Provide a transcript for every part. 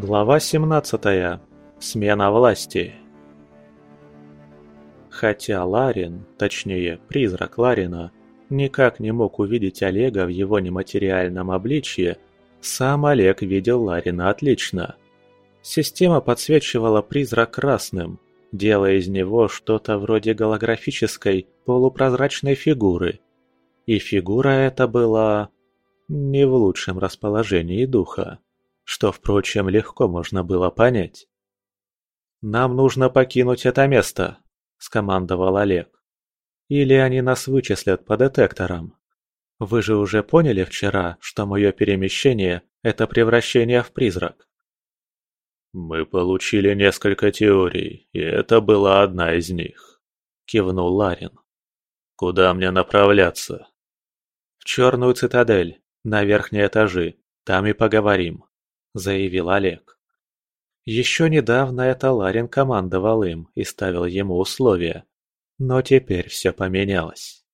Глава 17. Смена власти. Хотя Ларин, точнее призрак Ларина, никак не мог увидеть Олега в его нематериальном обличье, сам Олег видел Ларина отлично. Система подсвечивала призрак красным, делая из него что-то вроде голографической полупрозрачной фигуры. И фигура эта была не в лучшем расположении духа что, впрочем, легко можно было понять. «Нам нужно покинуть это место», – скомандовал Олег. «Или они нас вычислят по детекторам. Вы же уже поняли вчера, что мое перемещение – это превращение в призрак». «Мы получили несколько теорий, и это была одна из них», – кивнул Ларин. «Куда мне направляться?» «В черную цитадель, на верхние этажи, там и поговорим» заявил Олег. Еще недавно это Ларин командовал им и ставил ему условия. Но теперь все поменялось.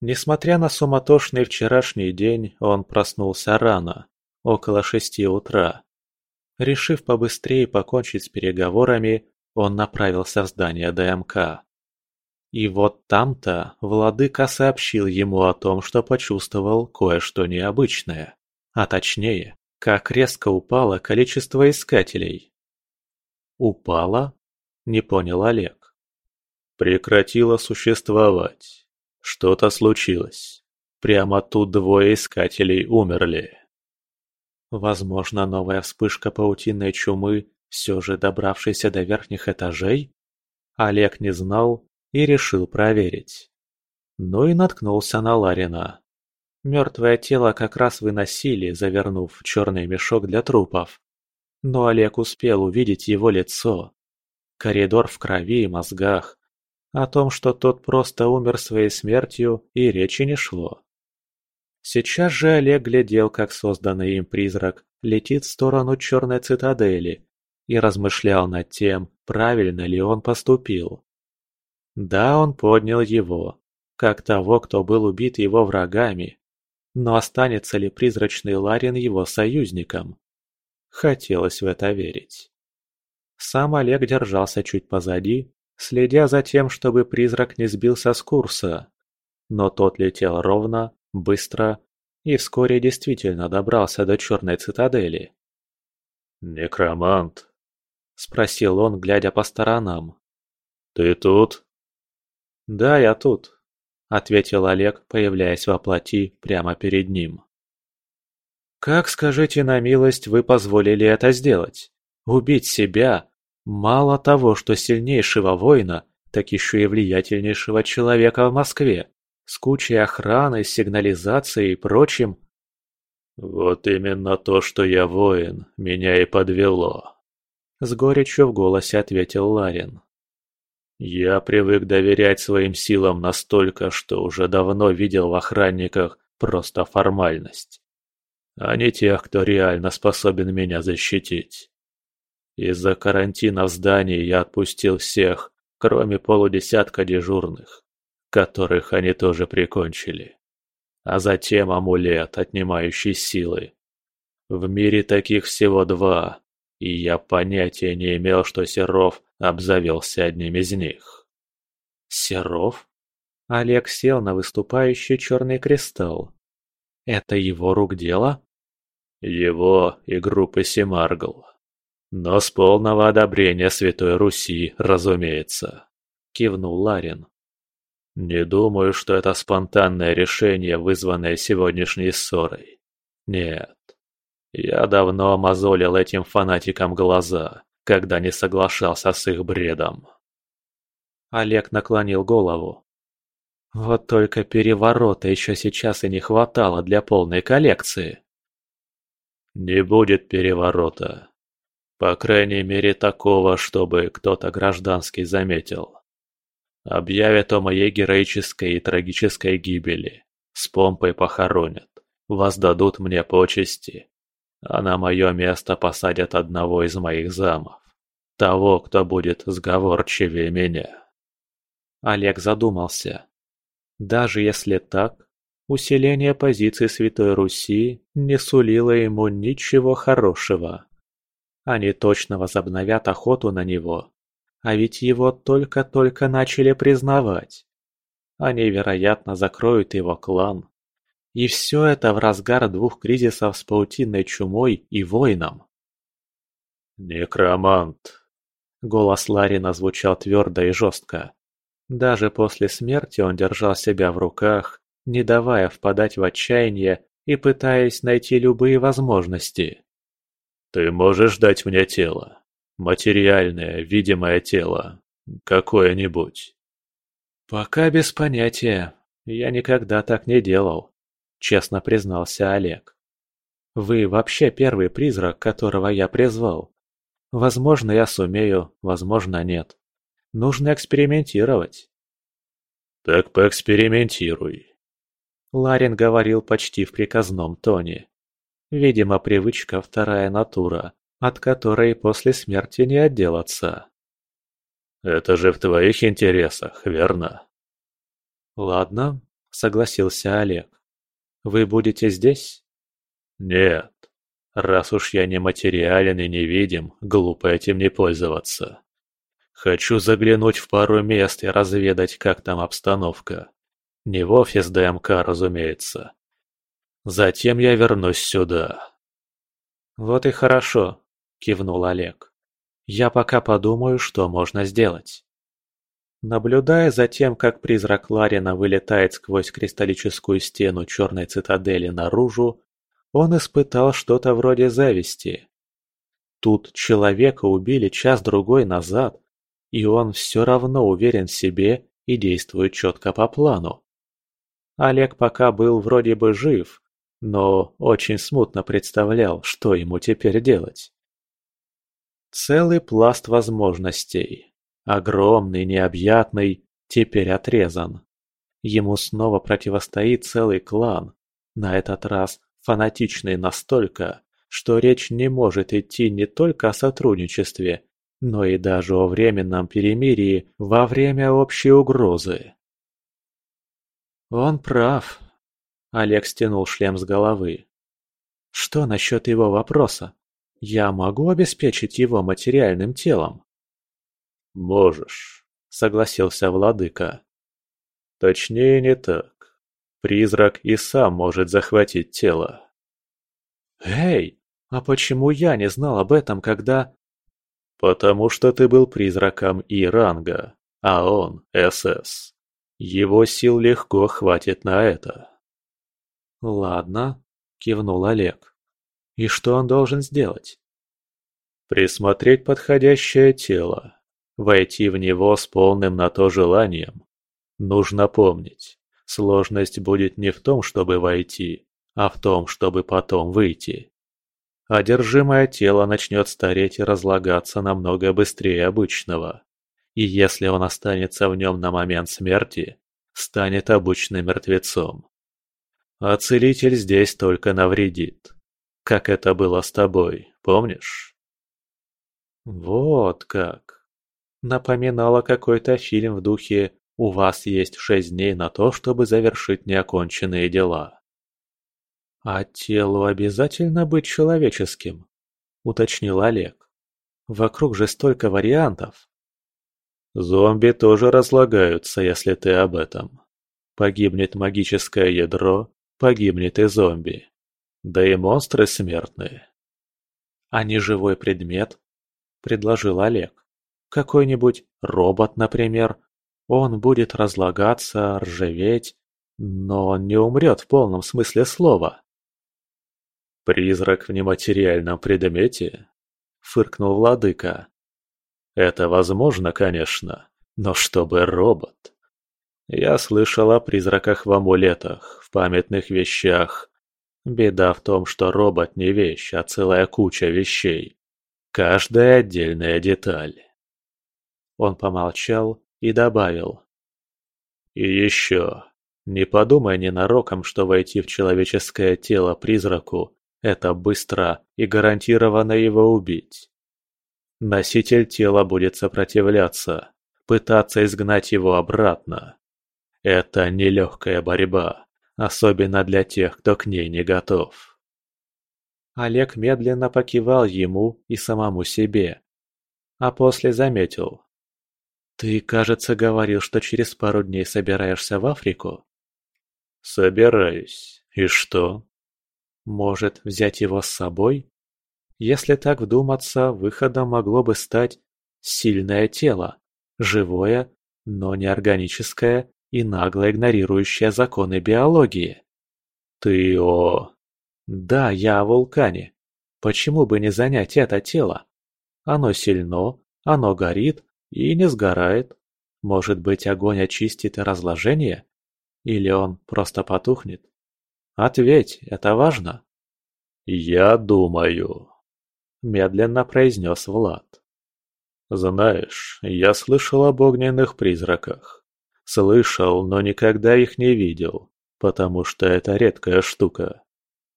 Несмотря на суматошный вчерашний день, он проснулся рано, около шести утра. Решив побыстрее покончить с переговорами, он направился в здание ДМК. И вот там-то владыка сообщил ему о том, что почувствовал кое-что необычное, а точнее, как резко упало количество искателей. «Упало?» – не понял Олег. «Прекратило существовать. Что-то случилось. Прямо тут двое искателей умерли». Возможно, новая вспышка паутинной чумы, все же добравшаяся до верхних этажей? Олег не знал и решил проверить. Ну и наткнулся на Ларина. Мертвое тело как раз выносили, завернув в черный мешок для трупов. Но Олег успел увидеть его лицо. Коридор в крови и мозгах. О том, что тот просто умер своей смертью, и речи не шло. Сейчас же Олег глядел, как созданный им призрак летит в сторону черной цитадели и размышлял над тем, правильно ли он поступил. Да, он поднял его, как того, кто был убит его врагами, но останется ли призрачный Ларин его союзником? Хотелось в это верить. Сам Олег держался чуть позади, следя за тем, чтобы призрак не сбился с курса. Но тот летел ровно, быстро и вскоре действительно добрался до черной цитадели. «Некромант?» – спросил он, глядя по сторонам. «Ты тут?» «Да, я тут», ответил Олег, появляясь во плоти прямо перед ним. «Как, скажите на милость, вы позволили это сделать? Убить себя? Мало того, что сильнейшего воина, так еще и влиятельнейшего человека в Москве, с кучей охраны, сигнализацией и прочим». «Вот именно то, что я воин, меня и подвело», — с горечью в голосе ответил Ларин. Я привык доверять своим силам настолько, что уже давно видел в охранниках просто формальность, а не тех, кто реально способен меня защитить. Из-за карантина в здании я отпустил всех, кроме полудесятка дежурных, которых они тоже прикончили. А затем амулет, отнимающий силы. В мире таких всего два, и я понятия не имел, что Серов обзавелся одним из них. Серов? Олег сел на выступающий черный кристалл. Это его рук дело? Его и группы Семаргл. Но с полного одобрения Святой Руси, разумеется, кивнул Ларин. Не думаю, что это спонтанное решение, вызванное сегодняшней ссорой. Нет, я давно мозолил этим фанатикам глаза, когда не соглашался с их бредом. Олег наклонил голову. Вот только переворота еще сейчас и не хватало для полной коллекции. Не будет переворота. По крайней мере такого, чтобы кто-то гражданский заметил. Объявят о моей героической и трагической гибели. С помпой похоронят. Воздадут мне почести а на мое место посадят одного из моих замов. Того, кто будет сговорчивее меня. Олег задумался. Даже если так, усиление позиций Святой Руси не сулило ему ничего хорошего. Они точно возобновят охоту на него. А ведь его только-только начали признавать. Они, вероятно, закроют его клан. И все это в разгар двух кризисов с паутинной чумой и войном. «Некромант!» Голос Ларина звучал твердо и жестко. Даже после смерти он держал себя в руках, не давая впадать в отчаяние и пытаясь найти любые возможности. «Ты можешь дать мне тело? Материальное, видимое тело? Какое-нибудь?» «Пока без понятия. Я никогда так не делал», — честно признался Олег. «Вы вообще первый призрак, которого я призвал. Возможно, я сумею, возможно, нет. Нужно экспериментировать». «Так поэкспериментируй», Ларин говорил почти в приказном тоне. Видимо, привычка вторая натура, от которой после смерти не отделаться. «Это же в твоих интересах, верно?» «Ладно», — согласился Олег. «Вы будете здесь?» «Нет. Раз уж я не материален и невидим, глупо этим не пользоваться. Хочу заглянуть в пару мест и разведать, как там обстановка. Не в офис ДМК, разумеется. Затем я вернусь сюда. Вот и хорошо, кивнул Олег. Я пока подумаю, что можно сделать. Наблюдая за тем, как призрак Ларина вылетает сквозь кристаллическую стену черной цитадели наружу, он испытал что-то вроде зависти. Тут человека убили час-другой назад, и он все равно уверен в себе и действует четко по плану. Олег пока был вроде бы жив, но очень смутно представлял, что ему теперь делать. Целый пласт возможностей, огромный, необъятный, теперь отрезан. Ему снова противостоит целый клан, на этот раз фанатичный настолько, что речь не может идти не только о сотрудничестве, но и даже о временном перемирии во время общей угрозы. Он прав. Олег стянул шлем с головы. Что насчет его вопроса? Я могу обеспечить его материальным телом? Можешь, согласился владыка. Точнее не так. Призрак и сам может захватить тело. Эй, а почему я не знал об этом, когда... Потому что ты был призраком и ранга, а он СС. Его сил легко хватит на это. «Ладно», – кивнул Олег. «И что он должен сделать?» «Присмотреть подходящее тело, войти в него с полным на то желанием. Нужно помнить, сложность будет не в том, чтобы войти, а в том, чтобы потом выйти. Одержимое тело начнет стареть и разлагаться намного быстрее обычного и если он останется в нем на момент смерти, станет обычным мертвецом. А целитель здесь только навредит. Как это было с тобой, помнишь? Вот как. Напоминало какой-то фильм в духе «У вас есть шесть дней на то, чтобы завершить неоконченные дела». «А телу обязательно быть человеческим?» – уточнил Олег. «Вокруг же столько вариантов». Зомби тоже разлагаются, если ты об этом. Погибнет магическое ядро, погибнет и зомби. Да и монстры смертные. А не живой предмет? Предложил Олег. Какой-нибудь робот, например. Он будет разлагаться, ржаветь, но он не умрет в полном смысле слова. «Призрак в нематериальном предмете?» — фыркнул владыка. Это возможно, конечно, но чтобы робот. Я слышал о призраках в амулетах, в памятных вещах. Беда в том, что робот не вещь, а целая куча вещей. Каждая отдельная деталь. Он помолчал и добавил. И еще, не подумай ненароком, что войти в человеческое тело призраку – это быстро и гарантированно его убить. Носитель тела будет сопротивляться, пытаться изгнать его обратно. Это нелегкая борьба, особенно для тех, кто к ней не готов. Олег медленно покивал ему и самому себе. А после заметил. «Ты, кажется, говорил, что через пару дней собираешься в Африку?» «Собираюсь. И что?» «Может, взять его с собой?» Если так вдуматься, выходом могло бы стать сильное тело, живое, но неорганическое и нагло игнорирующее законы биологии. Ты о... Да, я о вулкане. Почему бы не занять это тело? Оно сильно, оно горит и не сгорает. Может быть, огонь очистит разложение? Или он просто потухнет? Ответь, это важно. Я думаю, медленно произнес Влад. Знаешь, я слышал об огненных призраках. Слышал, но никогда их не видел, потому что это редкая штука.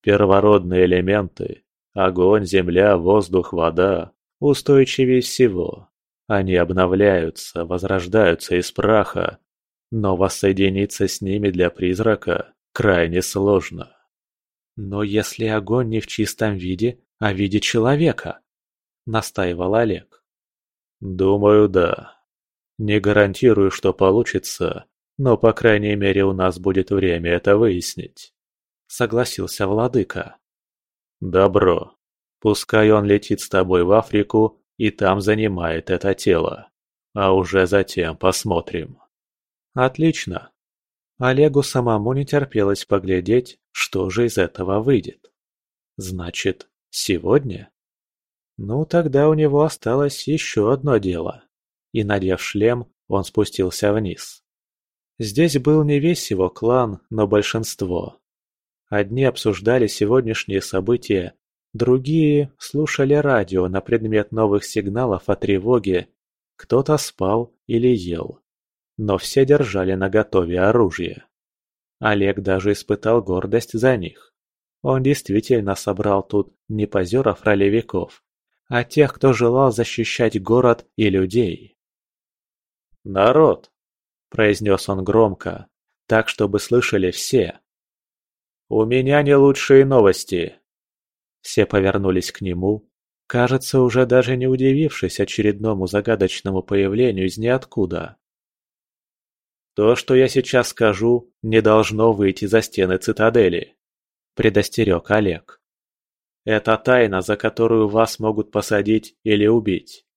Первородные элементы – огонь, земля, воздух, вода – устойчивее всего. Они обновляются, возрождаются из праха, но воссоединиться с ними для призрака крайне сложно. Но если огонь не в чистом виде, а в виде человека, настаивал Олег. Думаю, да. Не гарантирую, что получится, но по крайней мере у нас будет время это выяснить. Согласился владыка. Добро. Пускай он летит с тобой в Африку и там занимает это тело. А уже затем посмотрим. Отлично. Олегу самому не терпелось поглядеть, что же из этого выйдет. Значит, сегодня? Ну, тогда у него осталось еще одно дело. И, надев шлем, он спустился вниз. Здесь был не весь его клан, но большинство. Одни обсуждали сегодняшние события, другие слушали радио на предмет новых сигналов о тревоге, кто-то спал или ел. Но все держали наготове оружие. Олег даже испытал гордость за них. Он действительно собрал тут не позеров-ролевиков, а тех, кто желал защищать город и людей. «Народ!» – произнес он громко, так, чтобы слышали все. «У меня не лучшие новости!» Все повернулись к нему, кажется, уже даже не удивившись очередному загадочному появлению из ниоткуда. «То, что я сейчас скажу, не должно выйти за стены цитадели», – предостерег Олег. Это тайна, за которую вас могут посадить или убить.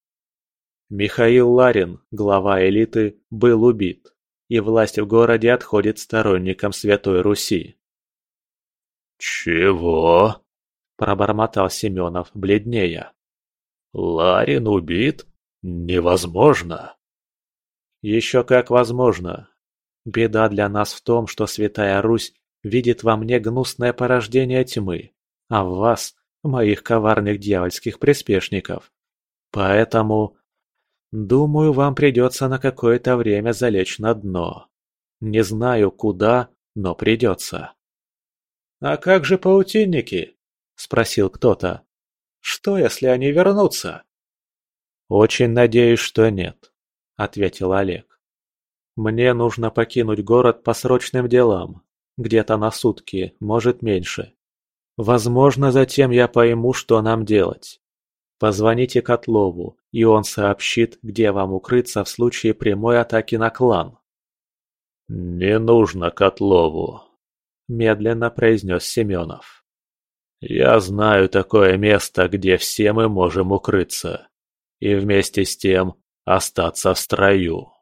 Михаил Ларин, глава элиты, был убит, и власть в городе отходит сторонникам Святой Руси. «Чего?» – пробормотал Семенов, бледнее. «Ларин убит? Невозможно!» «Еще как возможно. Беда для нас в том, что Святая Русь видит во мне гнусное порождение тьмы, а в вас моих коварных дьявольских приспешников. Поэтому, думаю, вам придется на какое-то время залечь на дно. Не знаю куда, но придется. «А как же паутинники?» – спросил кто-то. «Что, если они вернутся?» «Очень надеюсь, что нет», – ответил Олег. «Мне нужно покинуть город по срочным делам, где-то на сутки, может меньше. Возможно, затем я пойму, что нам делать. Позвоните Котлову, и он сообщит, где вам укрыться в случае прямой атаки на клан. «Не нужно Котлову», – медленно произнес Семенов. «Я знаю такое место, где все мы можем укрыться, и вместе с тем остаться в строю».